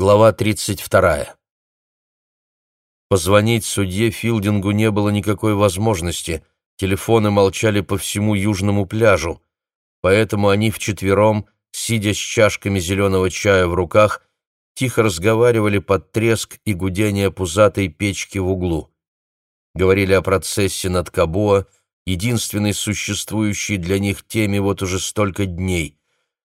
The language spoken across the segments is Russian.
Глава 32. Позвонить судье Филдингу не было никакой возможности, телефоны молчали по всему южному пляжу, поэтому они вчетвером, сидя с чашками зеленого чая в руках, тихо разговаривали под треск и гудение пузатой печки в углу. Говорили о процессе над Кабоа, единственной существующей для них теме вот уже столько дней.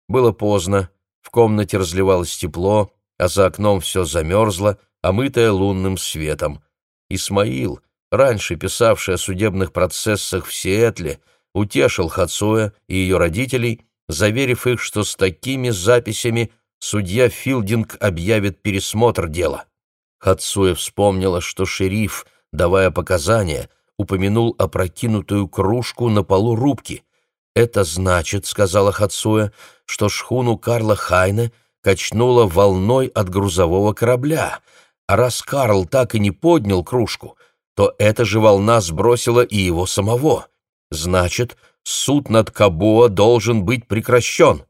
Было поздно, в комнате разливалось тепло, а за окном все замерзло, омытое лунным светом. Исмаил, раньше писавший о судебных процессах в Сиэтле, утешил Хацуя и ее родителей, заверив их, что с такими записями судья Филдинг объявит пересмотр дела. Хацуя вспомнила, что шериф, давая показания, упомянул опрокинутую кружку на полу рубки. «Это значит, — сказала Хацуя, — что шхуну Карла Хайне — качнуло волной от грузового корабля, а раз Карл так и не поднял кружку, то эта же волна сбросила и его самого. Значит, суд над Кабоа должен быть прекращен.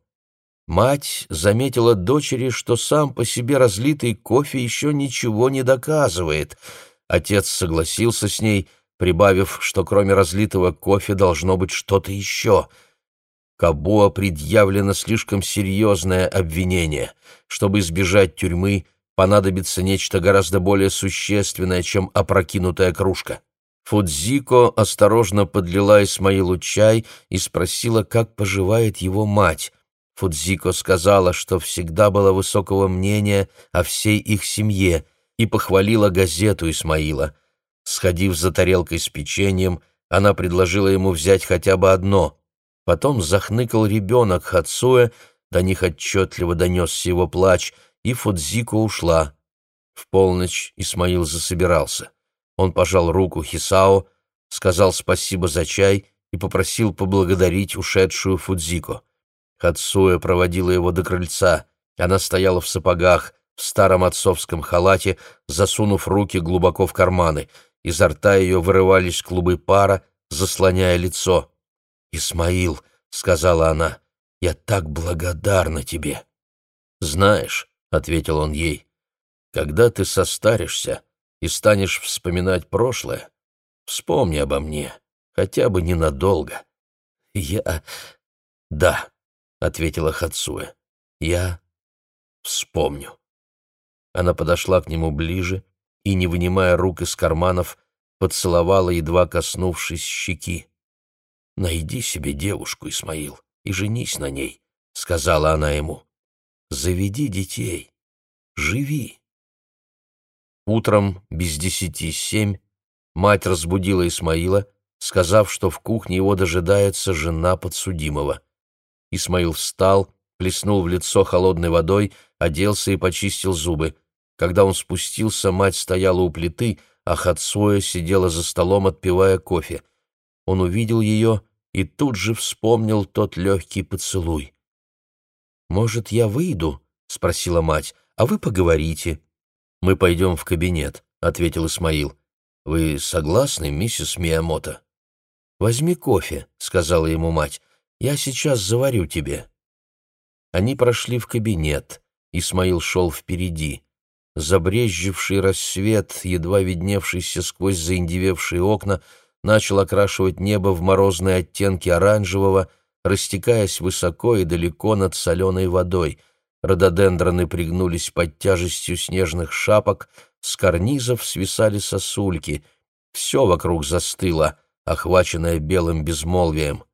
Мать заметила дочери, что сам по себе разлитый кофе еще ничего не доказывает. Отец согласился с ней, прибавив, что кроме разлитого кофе должно быть что-то еще — Кабоа предъявлено слишком серьезное обвинение. Чтобы избежать тюрьмы, понадобится нечто гораздо более существенное, чем опрокинутая кружка. Фудзико осторожно подлила Исмаилу чай и спросила, как поживает его мать. Фудзико сказала, что всегда была высокого мнения о всей их семье и похвалила газету Исмаила. Сходив за тарелкой с печеньем, она предложила ему взять хотя бы одно — Потом захныкал ребенок Хацуэ, до них отчетливо донесся его плач, и Фудзико ушла. В полночь Исмаил засобирался. Он пожал руку Хисао, сказал спасибо за чай и попросил поблагодарить ушедшую Фудзико. Хацуэ проводила его до крыльца. Она стояла в сапогах, в старом отцовском халате, засунув руки глубоко в карманы. Изо рта ее вырывались клубы пара, заслоняя лицо. «Исмаил», — сказала она, — «я так благодарна тебе». «Знаешь», — ответил он ей, — «когда ты состаришься и станешь вспоминать прошлое, вспомни обо мне, хотя бы ненадолго». «Я...» «Да», — ответила Хацуэ, — «я вспомню». Она подошла к нему ближе и, не вынимая рук из карманов, поцеловала, едва коснувшись щеки. «Найди себе девушку, Исмаил, и женись на ней», — сказала она ему. «Заведи детей. Живи». Утром, без десяти семь, мать разбудила Исмаила, сказав, что в кухне его дожидается жена подсудимого. Исмаил встал, плеснул в лицо холодной водой, оделся и почистил зубы. Когда он спустился, мать стояла у плиты, а Хацуя сидела за столом, отпивая кофе — он увидел ее и тут же вспомнил тот легкий поцелуй. «Может, я выйду?» — спросила мать. «А вы поговорите». «Мы пойдем в кабинет», — ответил Исмаил. «Вы согласны, миссис Миямото?» «Возьми кофе», — сказала ему мать. «Я сейчас заварю тебе». Они прошли в кабинет. Исмаил шел впереди. Забрезживший рассвет, едва видневшийся сквозь заиндевевшие окна, — начал окрашивать небо в морозные оттенки оранжевого, растекаясь высоко и далеко над соленой водой. Рододендроны пригнулись под тяжестью снежных шапок, с карнизов свисали сосульки. Все вокруг застыло, охваченное белым безмолвием.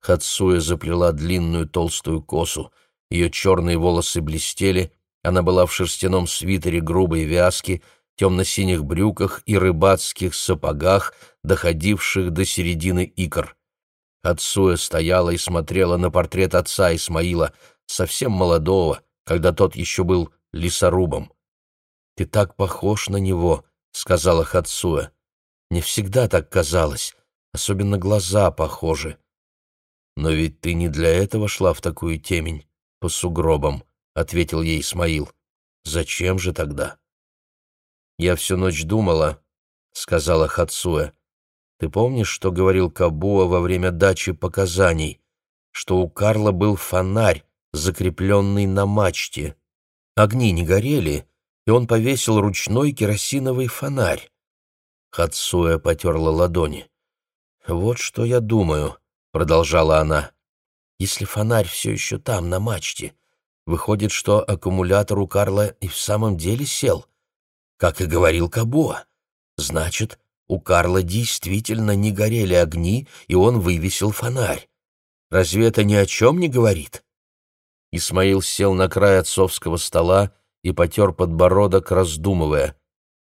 Хацуя заплела длинную толстую косу. Ее черные волосы блестели, она была в шерстяном свитере грубой вязки, темно-синих брюках и рыбацких сапогах, доходивших до середины икр. Ацуя стояла и смотрела на портрет отца Исмаила, совсем молодого, когда тот еще был лесорубом. «Ты так похож на него», — сказала Хацуя. «Не всегда так казалось, особенно глаза похожи». «Но ведь ты не для этого шла в такую темень, по сугробам», — ответил ей Исмаил. «Зачем же тогда?» «Я всю ночь думала», — сказала Хацуэ. «Ты помнишь, что говорил Кабуа во время дачи показаний? Что у Карла был фонарь, закрепленный на мачте?» огни не горели, и он повесил ручной керосиновый фонарь. Хацуя потерла ладони. «Вот что я думаю», — продолжала она. «Если фонарь все еще там, на мачте, выходит, что аккумулятор у Карла и в самом деле сел. Как и говорил Кабо. Значит, у Карла действительно не горели огни, и он вывесил фонарь. Разве это ни о чем не говорит?» Исмаил сел на край отцовского стола и потер подбородок, раздумывая.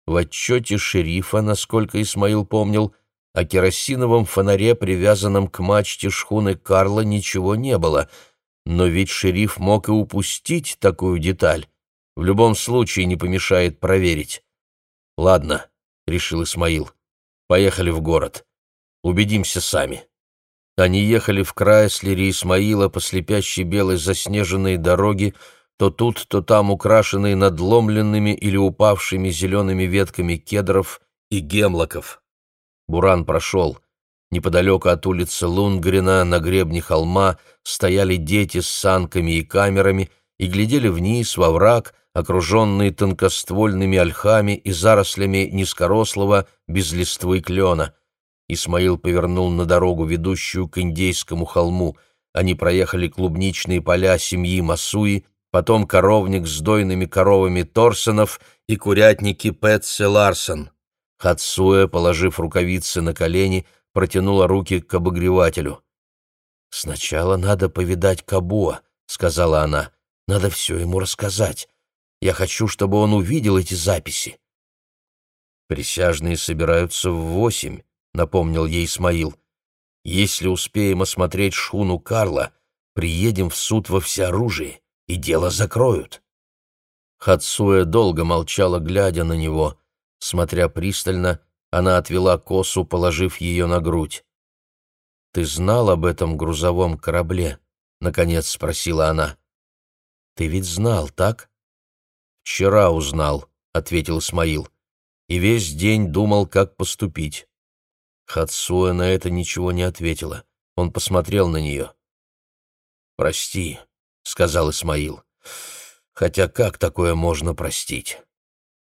В отчете шерифа, насколько Исмаил помнил, о керосиновом фонаре, привязанном к мачте шхуны Карла, ничего не было. Но ведь шериф мог и упустить такую деталь. В любом случае не помешает проверить. «Ладно», — решил Исмаил, — «поехали в город. Убедимся сами». Они ехали в Крайслере Исмаила по слепящей белой заснеженной дороге, то тут, то там украшенной надломленными или упавшими зелеными ветками кедров и гемлоков. Буран прошел. Неподалеку от улицы Лунгрена на гребне холма стояли дети с санками и камерами и глядели вниз во враг, окруженный тонкоствольными ольхами и зарослями низкорослого без листвы клена — Исмаил повернул на дорогу, ведущую к Индейскому холму. Они проехали клубничные поля семьи Масуи, потом коровник с дойными коровами Торсонов и курятники Пэтси Ларсон. Хацуэ, положив рукавицы на колени, протянула руки к обогревателю. «Сначала надо повидать Кабуа», — сказала она. «Надо все ему рассказать. Я хочу, чтобы он увидел эти записи». Присяжные собираются в восемь напомнил ей Исмаил. «Если успеем осмотреть шхуну Карла, приедем в суд во всеоружии, и дело закроют». Хацуя долго молчала, глядя на него. Смотря пристально, она отвела косу, положив ее на грудь. «Ты знал об этом грузовом корабле?» — наконец спросила она. «Ты ведь знал, так?» «Вчера узнал», — ответил Исмаил, — «и весь день думал, как поступить. Хацуэ на это ничего не ответила. Он посмотрел на нее. «Прости», — сказал Исмаил. «Хотя как такое можно простить?»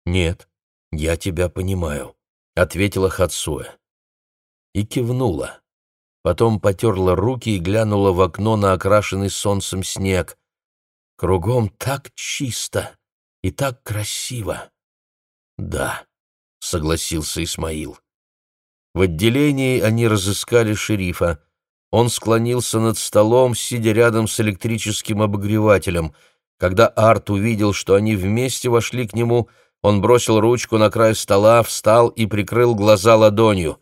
«Нет, я тебя понимаю», — ответила Хацуэ. И кивнула. Потом потерла руки и глянула в окно на окрашенный солнцем снег. Кругом так чисто и так красиво. «Да», — согласился Исмаил. В отделении они разыскали шерифа. Он склонился над столом, сидя рядом с электрическим обогревателем. Когда Арт увидел, что они вместе вошли к нему, он бросил ручку на край стола, встал и прикрыл глаза ладонью.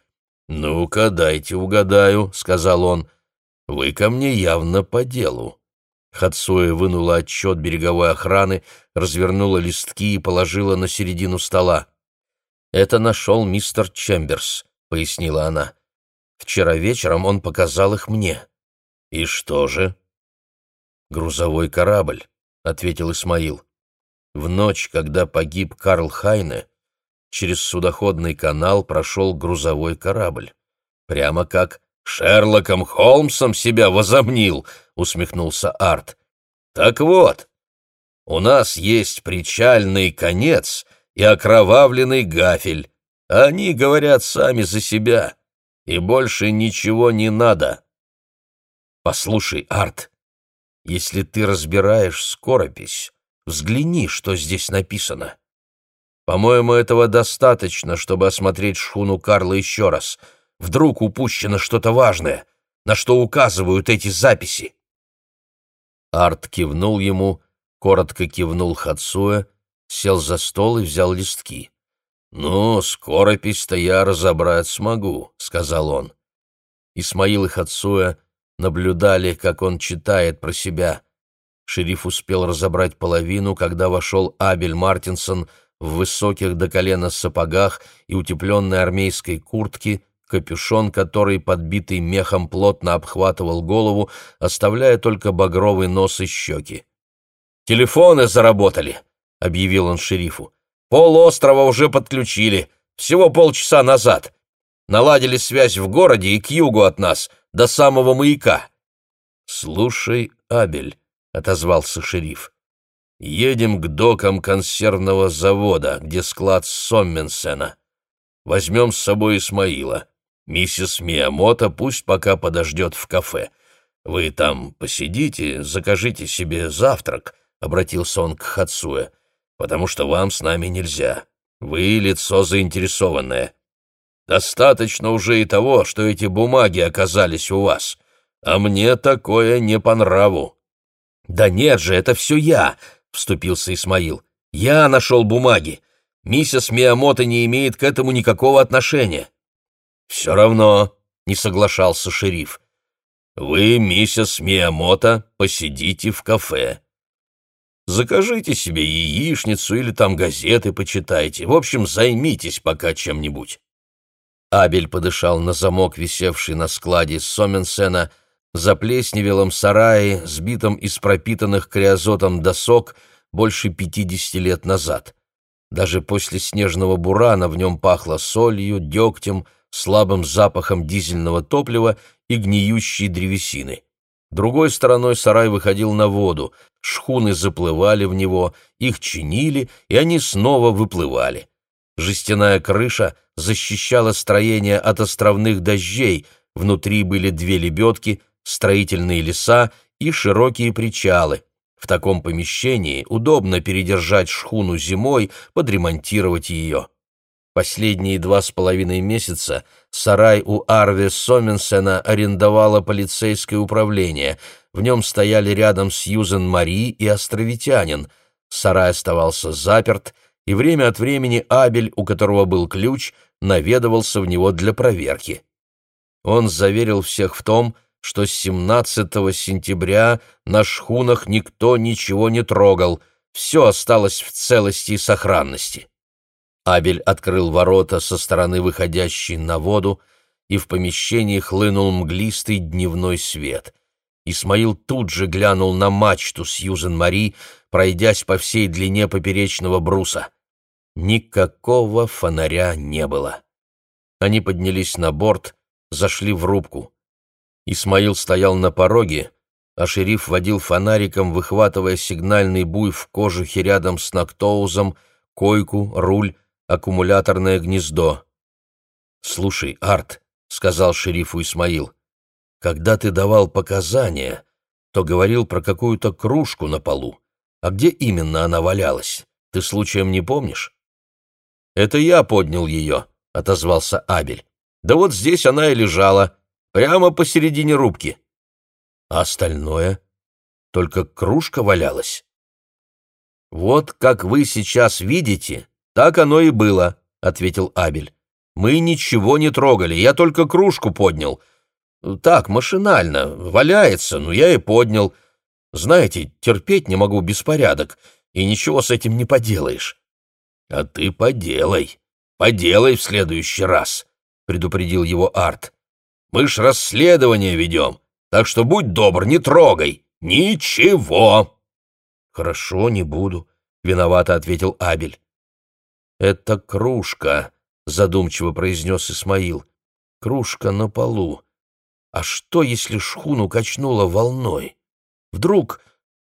«Ну-ка, дайте угадаю», — сказал он. «Вы ко мне явно по делу». Хацуэ вынула отчет береговой охраны, развернула листки и положила на середину стола. «Это нашел мистер Чемберс. — пояснила она. «Вчера вечером он показал их мне». «И что же?» «Грузовой корабль», — ответил Исмаил. «В ночь, когда погиб Карл Хайне, через судоходный канал прошел грузовой корабль. Прямо как Шерлоком Холмсом себя возомнил», — усмехнулся Арт. «Так вот, у нас есть причальный конец и окровавленный гафель, они говорят сами за себя, и больше ничего не надо. Послушай, Арт, если ты разбираешь скоропись, взгляни, что здесь написано. По-моему, этого достаточно, чтобы осмотреть шхуну Карла еще раз. Вдруг упущено что-то важное, на что указывают эти записи. Арт кивнул ему, коротко кивнул Хацуэ, сел за стол и взял листки. «Ну, скоропись-то я разобрать смогу», — сказал он. Исмаил и Хацуя наблюдали, как он читает про себя. Шериф успел разобрать половину, когда вошел Абель Мартинсон в высоких до колена сапогах и утепленной армейской куртке, капюшон который, подбитый мехом, плотно обхватывал голову, оставляя только багровый нос и щеки. «Телефоны заработали!» — объявил он шерифу. Пол острова уже подключили, всего полчаса назад. Наладили связь в городе и к югу от нас, до самого маяка. «Слушай, Абель», — отозвался шериф, едем к докам консервного завода, где склад Сомменсена. Возьмем с собой Исмаила. Миссис Миямото пусть пока подождет в кафе. Вы там посидите, закажите себе завтрак, — обратился он к Хацуэ, — потому что вам с нами нельзя. Вы лицо заинтересованное. Достаточно уже и того, что эти бумаги оказались у вас, а мне такое не по нраву. «Да нет же, это все я!» — вступился Исмаил. «Я нашел бумаги. Миссис Миямото не имеет к этому никакого отношения». «Все равно», — не соглашался шериф. «Вы, миссис Миямото, посидите в кафе. Закажите себе яичницу или там газеты почитайте. В общем, займитесь пока чем-нибудь». Абель подышал на замок, висевший на складе Соменсена, — заплесневелом сарае, сбитом из пропитанных криозотом досок больше пятидесяти лет назад. Даже после снежного бурана в нем пахло солью, дегтем, слабым запахом дизельного топлива и гниющей древесины. Другой стороной сарай выходил на воду, шхуны заплывали в него, их чинили, и они снова выплывали. Жестяная крыша защищала строение от островных дождей, внутри были две лебедки, строительные леса и широкие причалы. В таком помещении удобно передержать шхуну зимой, подремонтировать ее. Последние два с половиной месяца сарай у Арви Соменсена арендовало полицейское управление. В нем стояли рядом Сьюзен Мари и островитянин. Сарай оставался заперт, и время от времени Абель, у которого был ключ, наведывался в него для проверки. Он заверил всех в том, что с 17 сентября на шхунах никто ничего не трогал, все осталось в целости и сохранности. Абель открыл ворота со стороны выходящей на воду, и в помещении хлынул мглистый дневной свет. Исмаил тут же глянул на мачту Сьюзен-Мари, пройдясь по всей длине поперечного бруса. Никакого фонаря не было. Они поднялись на борт, зашли в рубку. Исмаил стоял на пороге, а шериф водил фонариком, выхватывая сигнальный буй в кожухе рядом с Нактоузом, койку, руль, аккумуляторное гнездо. «Слушай, Арт», — сказал шерифу Исмаил, — «когда ты давал показания, то говорил про какую-то кружку на полу. А где именно она валялась? Ты случаем не помнишь?» «Это я поднял ее», — отозвался Абель. «Да вот здесь она и лежала, Прямо посередине рубки. А остальное? Только кружка валялась. «Вот как вы сейчас видите, так оно и было», — ответил Абель. «Мы ничего не трогали, я только кружку поднял. Так, машинально, валяется, но я и поднял. Знаете, терпеть не могу беспорядок, и ничего с этим не поделаешь». «А ты поделай, поделай в следующий раз», — предупредил его Арт. Мы ж расследование ведем, так что будь добр, не трогай. Ничего!» «Хорошо, не буду», — виновато ответил Абель. «Это кружка», — задумчиво произнес Исмаил. «Кружка на полу. А что, если шхуну качнуло волной? Вдруг...»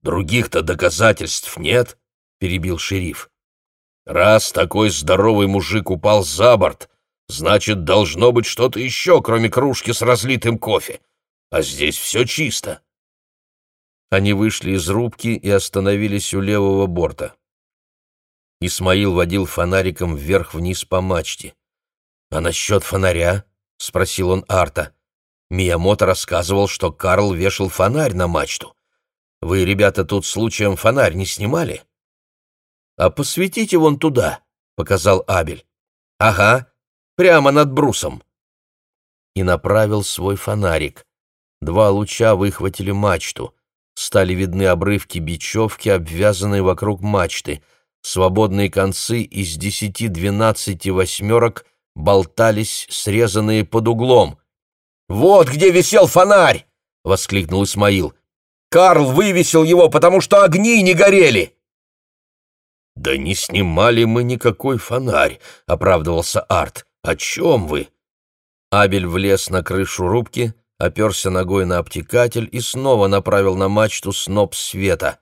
«Других-то доказательств нет», — перебил шериф. «Раз такой здоровый мужик упал за борт, Значит, должно быть что-то еще, кроме кружки с разлитым кофе. А здесь все чисто. Они вышли из рубки и остановились у левого борта. Исмаил водил фонариком вверх-вниз по мачте. «А насчет фонаря?» — спросил он Арта. Миямото рассказывал, что Карл вешал фонарь на мачту. Вы, ребята, тут случаем фонарь не снимали? «А посветите вон туда», — показал Абель. «Ага, прямо над брусом!» И направил свой фонарик. Два луча выхватили мачту. Стали видны обрывки бечевки, обвязанные вокруг мачты. Свободные концы из десяти-двенадцати восьмерок болтались, срезанные под углом. «Вот где висел фонарь!» — воскликнул Исмаил. «Карл вывесил его, потому что огни не горели!» «Да не снимали мы никакой фонарь», — оправдывался Арт. «О чем вы?» Абель влез на крышу рубки, оперся ногой на обтекатель и снова направил на мачту сноп света.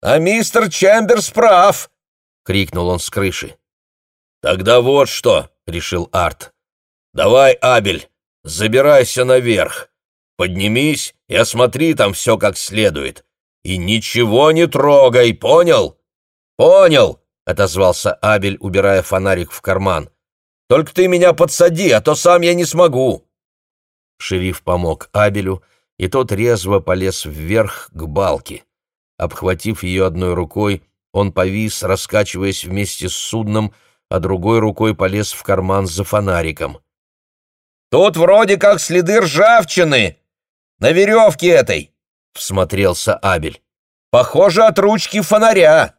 А мистер Чемберс прав!» — крикнул он с крыши. «Тогда вот что!» — решил Арт. «Давай, Абель, забирайся наверх. Поднимись и осмотри там все как следует. И ничего не трогай, понял?» «Понял!» — отозвался Абель, убирая фонарик в карман. «Только ты меня подсади, а то сам я не смогу!» Шериф помог Абелю, и тот резво полез вверх к балке. Обхватив ее одной рукой, он повис, раскачиваясь вместе с судном, а другой рукой полез в карман за фонариком. «Тут вроде как следы ржавчины! На веревке этой!» — всмотрелся Абель. «Похоже от ручки фонаря!»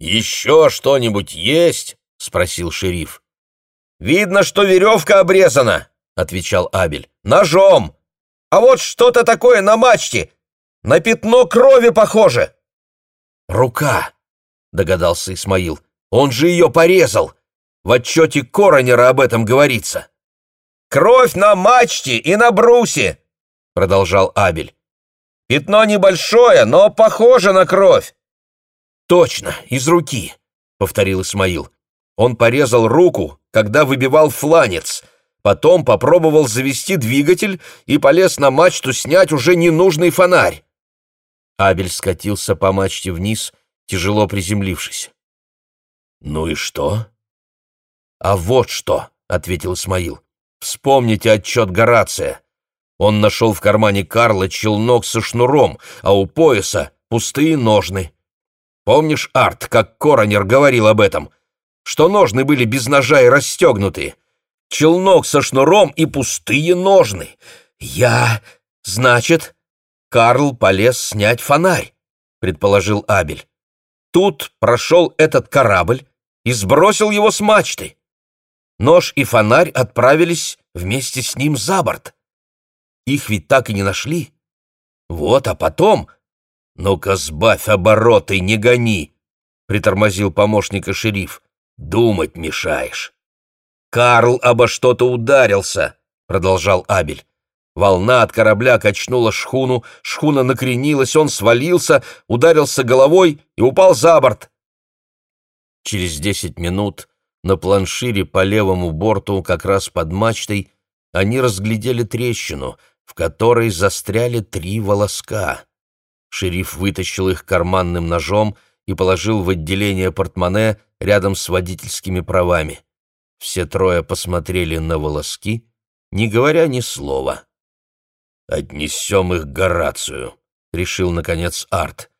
«Еще что-нибудь есть?» — спросил шериф. «Видно, что веревка обрезана», — отвечал Абель. «Ножом! А вот что-то такое на мачте! На пятно крови похоже!» «Рука!» — догадался Исмаил. «Он же ее порезал! В отчете Коронера об этом говорится!» «Кровь на мачте и на брусе!» — продолжал Абель. «Пятно небольшое, но похоже на кровь!» «Точно, из руки!» — повторил Исмаил. «Он порезал руку, когда выбивал фланец, потом попробовал завести двигатель и полез на мачту снять уже ненужный фонарь. Абель скатился по мачте вниз, тяжело приземлившись. «Ну и что?» «А вот что», — ответил Исмаил. «Вспомните отчет Горация. Он нашел в кармане Карла челнок со шнуром, а у пояса пустые ножны. Помнишь, Арт, как Коронер говорил об этом? Что ножны были без ножа и расстегнутые? Челнок со шнуром и пустые ножны. Я... Значит, Карл полез снять фонарь, предположил Абель. Тут прошел этот корабль и сбросил его с мачты. Нож и фонарь отправились вместе с ним за борт. Их ведь так и не нашли. Вот, а потом... «Ну-ка, сбавь обороты, не гони!» — притормозил помощника шериф. «Думать мешаешь». «Карл обо что-то ударился», — продолжал Абель. Волна от корабля качнула шхуну, шхуна накренилась, он свалился, ударился головой и упал за борт. Через десять минут на планшире по левому борту, как раз под мачтой, они разглядели трещину, в которой застряли три волоска. Шериф вытащил их карманным ножом и положил в отделение портмоне рядом с водительскими правами. Все трое посмотрели на волоски, не говоря ни слова. «Отнесем их Горацию», — решил, наконец, Арт.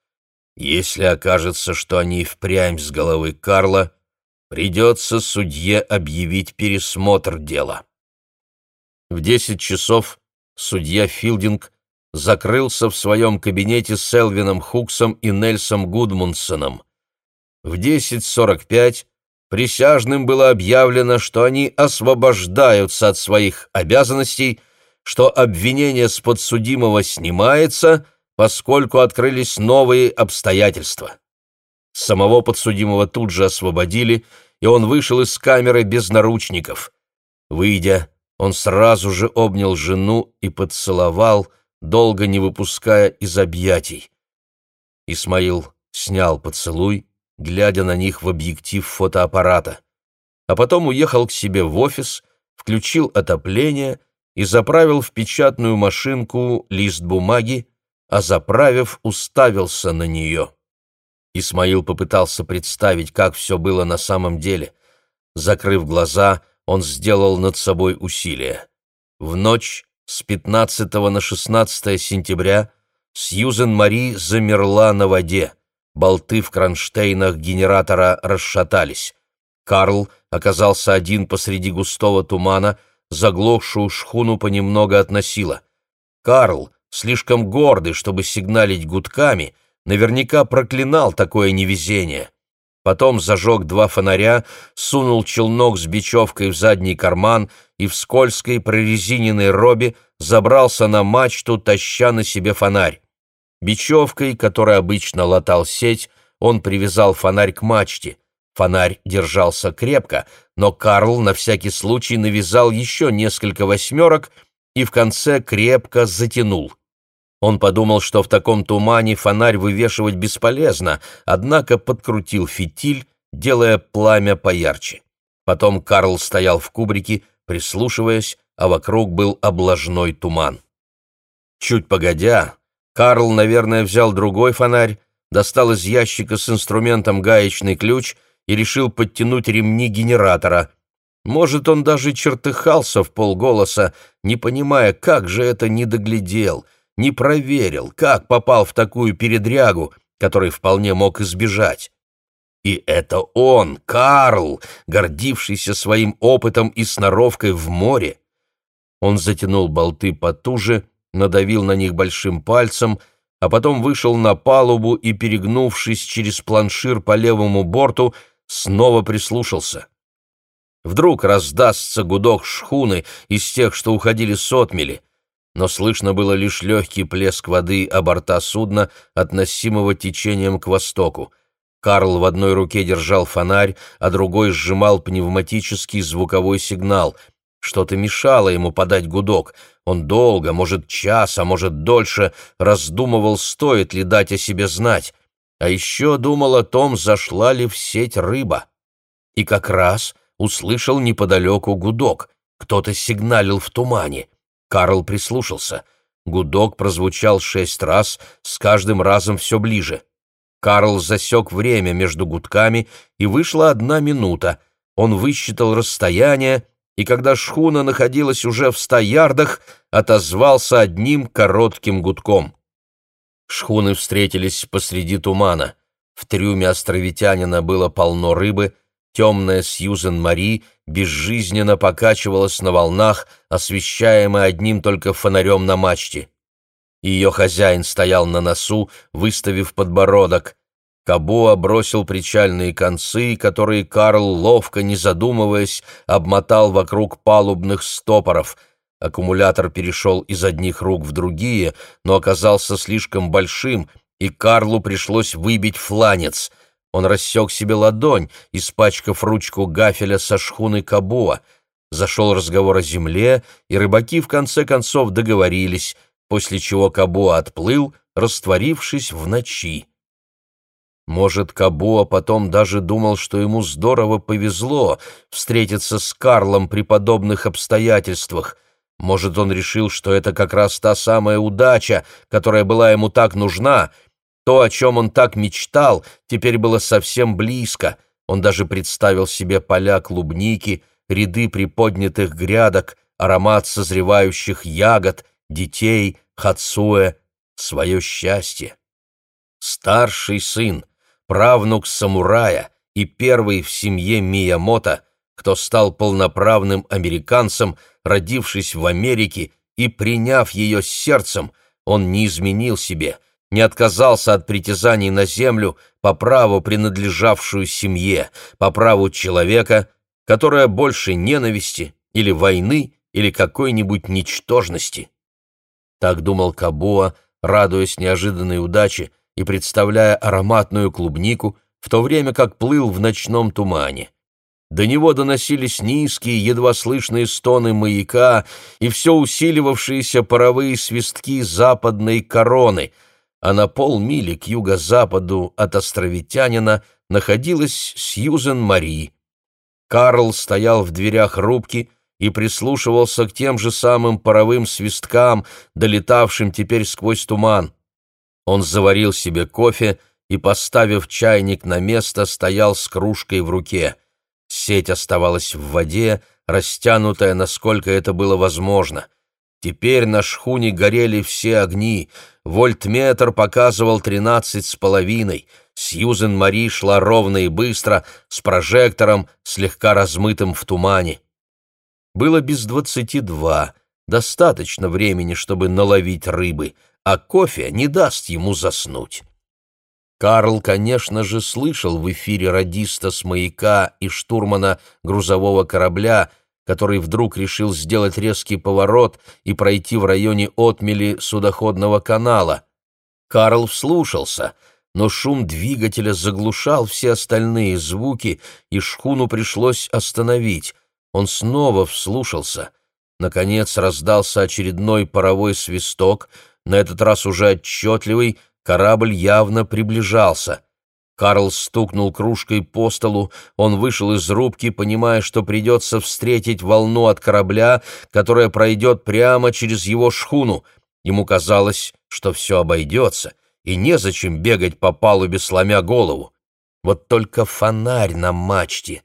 «Если окажется, что они впрямь с головы Карла, придется судье объявить пересмотр дела». В десять часов судья Филдинг закрылся в своем кабинете с Элвином Хуксом и Нельсом Гудмунсоном. В десять сорок пять присяжным было объявлено, что они освобождаются от своих обязанностей что обвинение с подсудимого снимается, поскольку открылись новые обстоятельства. Самого подсудимого тут же освободили, и он вышел из камеры без наручников. Выйдя, он сразу же обнял жену и поцеловал, долго не выпуская из объятий. Исмаил снял поцелуй, глядя на них в объектив фотоаппарата, а потом уехал к себе в офис, включил отопление и заправил в печатную машинку лист бумаги, а заправив, уставился на нее. Исмаил попытался представить, как все было на самом деле. Закрыв глаза, он сделал над собой усилие. В ночь с 15 на 16 сентября Сьюзен Мари замерла на воде. Болты в кронштейнах генератора расшатались. Карл оказался один посреди густого тумана, заглохшую шхуну понемногу относило. Карл, слишком гордый, чтобы сигналить гудками, наверняка проклинал такое невезение. Потом зажег два фонаря, сунул челнок с бечевкой в задний карман и в скользкой прорезиненной робе забрался на мачту, таща на себе фонарь. Бечевкой, которой обычно латал сеть, он привязал фонарь к мачте — Фонарь держался крепко, но Карл на всякий случай навязал еще несколько восьмерок и в конце крепко затянул. Он подумал, что в таком тумане фонарь вывешивать бесполезно, однако подкрутил фитиль, делая пламя поярче. Потом Карл стоял в кубрике, прислушиваясь, а вокруг был облажной туман. Чуть погодя, Карл, наверное, взял другой фонарь, достал из ящика с инструментом гаечный ключ и решил подтянуть ремни генератора. Может, он даже чертыхался в полголоса, не понимая, как же это не доглядел, не проверил, как попал в такую передрягу, которой вполне мог избежать. И это он, Карл, гордившийся своим опытом и сноровкой в море. Он затянул болты потуже, надавил на них большим пальцем, а потом вышел на палубу и, перегнувшись через планшир по левому борту, снова прислушался. Вдруг раздастся гудок шхуны из тех, что уходили с отмели, но слышно было лишь легкий плеск воды о борта судна, относимого течением к востоку. Карл в одной руке держал фонарь, а другой сжимал пневматический звуковой сигнал. Что-то мешало ему подать гудок. Он долго, может, час, а может, дольше, раздумывал, стоит ли дать о себе знать. А еще думал о том, зашла ли в сеть рыба. И как раз услышал неподалеку гудок. Кто-то сигналил в тумане. Карл прислушался. Гудок прозвучал шесть раз, с каждым разом все ближе. Карл засек время между гудками, и вышла одна минута. Он высчитал расстояние, и когда шхуна находилась уже в ста ярдах, отозвался одним коротким гудком. Шхуны встретились посреди тумана. В трюме островитянина было полно рыбы, темная Сьюзен Мари безжизненно покачивалась на волнах, освещаемая одним только фонарем на мачте. Ее хозяин стоял на носу, выставив подбородок. Кабуа бросил причальные концы, которые Карл, ловко не задумываясь, обмотал вокруг палубных стопоров. Аккумулятор перешел из одних рук в другие, но оказался слишком большим, и Карлу пришлось выбить фланец. Он рассек себе ладонь, испачкав ручку гафеля со шхуны Кабуа. Зашел разговор о земле, и рыбаки в конце концов договорились — после чего Кабуа отплыл, растворившись в ночи. Может, Кабуа потом даже думал, что ему здорово повезло встретиться с Карлом при подобных обстоятельствах. Может, он решил, что это как раз та самая удача, которая была ему так нужна. То, о чем он так мечтал, теперь было совсем близко. Он даже представил себе поля клубники, ряды приподнятых грядок, аромат созревающих ягод — детей, Хацуэ, свое счастье. Старший сын, правнук самурая и первый в семье Миямото, кто стал полноправным американцем, родившись в Америке и приняв ее сердцем, он не изменил себе, не отказался от притязаний на землю по праву принадлежавшую семье, по праву человека, которая больше ненависти или войны или какой-нибудь ничтожности. Так думал Кабуа, радуясь неожиданной удаче и представляя ароматную клубнику, в то время как плыл в ночном тумане. До него доносились низкие, едва слышные стоны маяка и все усиливавшиеся паровые свистки западной короны, а на полмили к юго-западу от островитянина находилась Сьюзен-Мари. Карл стоял в дверях рубки, и прислушивался к тем же самым паровым свисткам, долетавшим теперь сквозь туман. Он заварил себе кофе и, поставив чайник на место, стоял с кружкой в руке. Сеть оставалась в воде, растянутая, насколько это было возможно. Теперь на шхуне горели все огни, вольтметр показывал тринадцать с половиной, Сьюзен Мари шла ровно и быстро, с прожектором, слегка размытым в тумане. Было без двадцати два, достаточно времени, чтобы наловить рыбы, а кофе не даст ему заснуть. Карл, конечно же, слышал в эфире радиста с маяка и штурмана грузового корабля, который вдруг решил сделать резкий поворот и пройти в районе отмели судоходного канала. Карл вслушался, но шум двигателя заглушал все остальные звуки, и шхуну пришлось остановить — он снова вслушался. Наконец раздался очередной паровой свисток, на этот раз уже отчетливый, корабль явно приближался. Карл стукнул кружкой по столу, он вышел из рубки, понимая, что придется встретить волну от корабля, которая пройдет прямо через его шхуну. Ему казалось, что все обойдется, и незачем бегать по палубе, сломя голову. Вот только фонарь на мачте.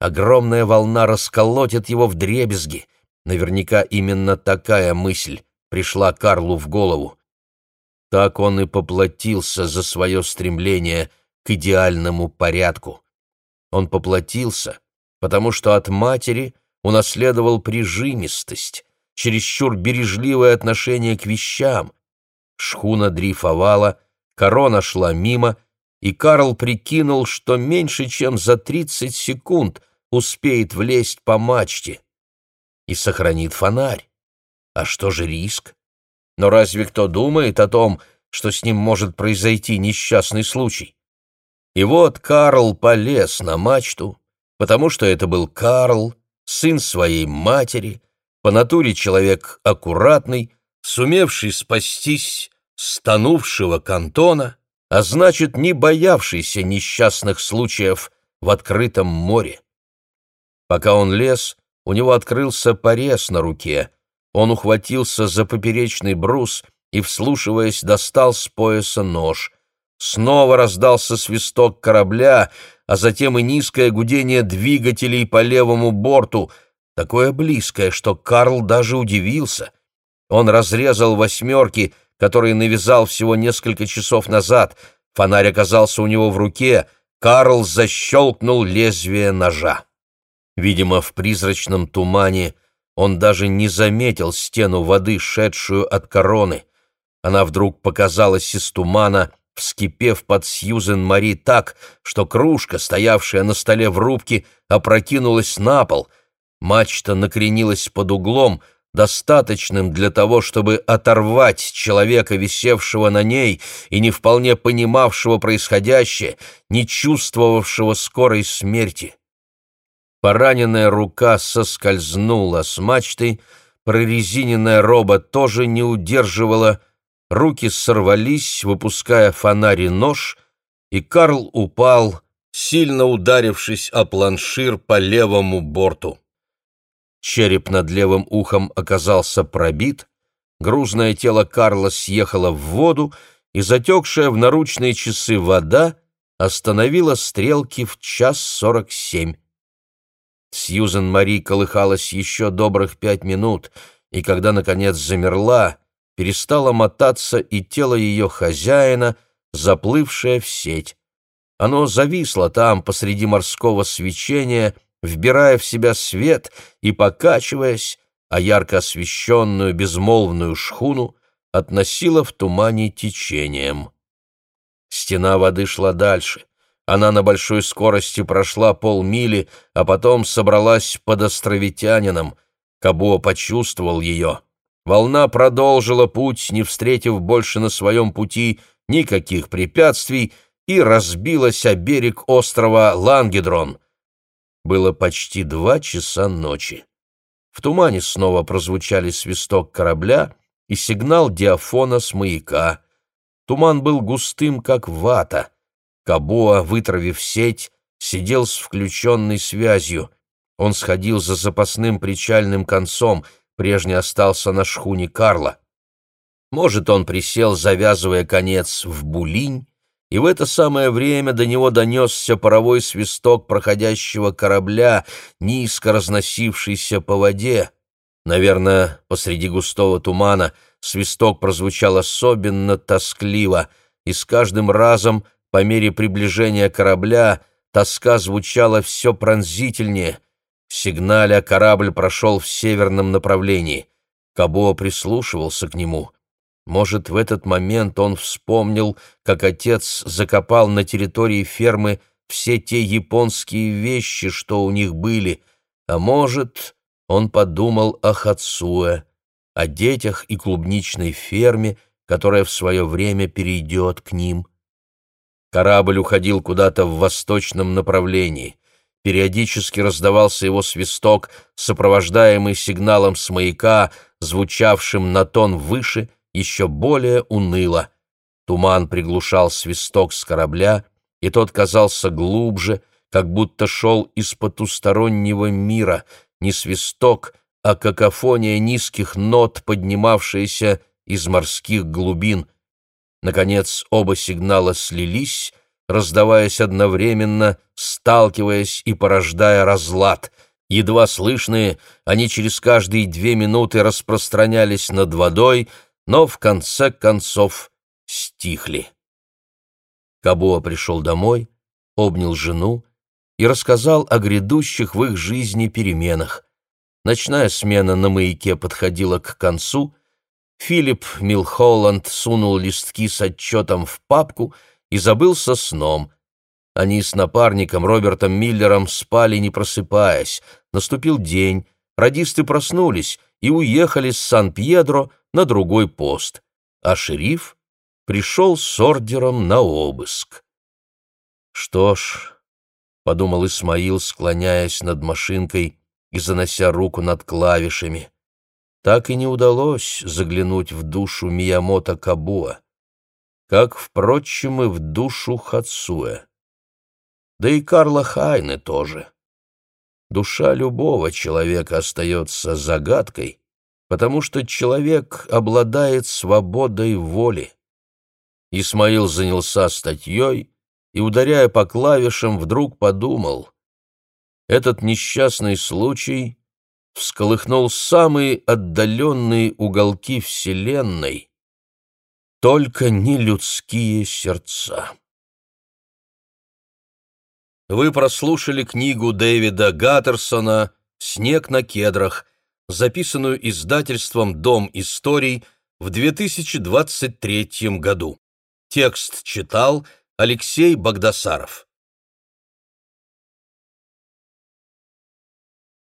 Огромная волна расколотит его в дребезги. Наверняка именно такая мысль пришла Карлу в голову. Так он и поплатился за свое стремление к идеальному порядку. Он поплатился, потому что от матери унаследовал прижимистость, чересчур бережливое отношение к вещам. Шхуна дрейфовала, корона шла мимо, и Карл прикинул, что меньше чем за тридцать секунд успеет влезть по мачте и сохранит фонарь. А что же риск? Но разве кто думает о том, что с ним может произойти несчастный случай? И вот Карл полез на мачту, потому что это был Карл, сын своей матери, по натуре человек аккуратный, сумевший спастись стонувшего кантона, а значит, не боявшийся несчастных случаев в открытом море. Пока он лез, у него открылся порез на руке — он ухватился за поперечный брус и, вслушиваясь, достал с пояса нож. Снова раздался свисток корабля, а затем и низкое гудение двигателей по левому борту, такое близкое, что Карл даже удивился. Он разрезал восьмерки, которые навязал всего несколько часов назад. Фонарь оказался у него в руке. Карл защелкнул лезвие ножа. Видимо, в призрачном тумане он даже не заметил стену воды, шедшую от короны. Она вдруг показалась из тумана, вскипев под Сьюзен Мари так, что кружка, стоявшая на столе в рубке, опрокинулась на пол. Мачта накренилась под углом, достаточным для того, чтобы оторвать человека, висевшего на ней и не вполне понимавшего происходящее, не чувствовавшего скорой смерти. Пораненная рука соскользнула с мачты, прорезиненная роба тоже не удерживала, руки сорвались, выпуская фонарь и нож, и Карл упал, сильно ударившись о планшир по левому борту. Череп над левым ухом оказался пробит, грузное тело Карла съехало в воду, и затекшая в наручные часы вода остановила стрелки в час сорок семь. Сьюзен Мари колыхалась еще добрых пять минут, и когда, наконец, замерла, перестала мотаться и тело ее хозяина, заплывшее в сеть. Оно зависло там посреди морского свечения, вбирая в себя свет и покачиваясь, а ярко освещенную безмолвную шхуну относило в тумане течением. Стена воды шла дальше. Она на большой скорости прошла полмили, а потом собралась под островитянином. Кабо почувствовал ее. Волна продолжила путь, не встретив больше на своем пути никаких препятствий, и разбилась о берег острова Лангедрон. Было почти два часа ночи. В тумане снова прозвучали свисток корабля и сигнал диафона с маяка. Туман был густым, как вата. Кабоа, вытравив сеть, сидел с включенной связью. Он сходил за запасным причальным концом, прежний остался на шхуне Карла. Может, он присел, завязывая конец в булинь, и в это самое время до него донесся паровой свисток проходящего корабля, низко разносившийся по воде. Наверное, посреди густого тумана свисток прозвучал особенно тоскливо, и с каждым разом по мере приближения корабля тоска звучала все пронзительнее. В сигнале корабль прошел в северном направлении. Кабо прислушивался к нему. Может, в этот момент он вспомнил, как отец закопал на территории фермы все те японские вещи, что у них были, а может, он подумал о Хацуэ, о детях и клубничной ферме, которая в свое время перейдет к ним. Корабль уходил куда-то в восточном направлении. Периодически раздавался его свисток, сопровождаемый сигналом с маяка, звучавшим на тон выше еще более уныло. Туман приглушал свисток с корабля, и тот казался глубже, как будто шел из потустороннего мира, не свисток, а какофония низких нот, поднимавшаяся из морских глубин. Наконец оба сигнала слились, раздаваясь одновременно, сталкиваясь и порождая разлад. Едва слышные, они через каждые две минуты распространялись над водой, но в конце концов стихли. Кабуа пришел домой, обнял жену и рассказал о грядущих в их жизни переменах. Ночная смена на маяке подходила к концу. Филипп Милхолланд сунул листки с отчетом в папку и забылся сном. Они с напарником Робертом Миллером спали, не просыпаясь. Наступил день, радисты проснулись и уехали с Сан-Пьедро на другой пост, а шериф пришел с ордером на обыск. «Что ж», — подумал Исмаил, склоняясь над машинкой и занося руку над клавишами, так и не удалось заглянуть в душу Миямото Кабуа, как, впрочем, и в душу Хацуэ. Да и Карла Хайне тоже. Душа любого человека остается загадкой, потому что человек обладает свободой воли. Исмаил занялся статьей и, ударяя по клавишам, вдруг подумал. Этот несчастный случай всколыхнул самые отдаленные уголки Вселенной, только не людские сердца. Вы прослушали книгу Дэвида Гаттерсона «Снег на кедрах», записанную издательством «Дом историй» в 2023 году. Текст читал Алексей Богдасаров.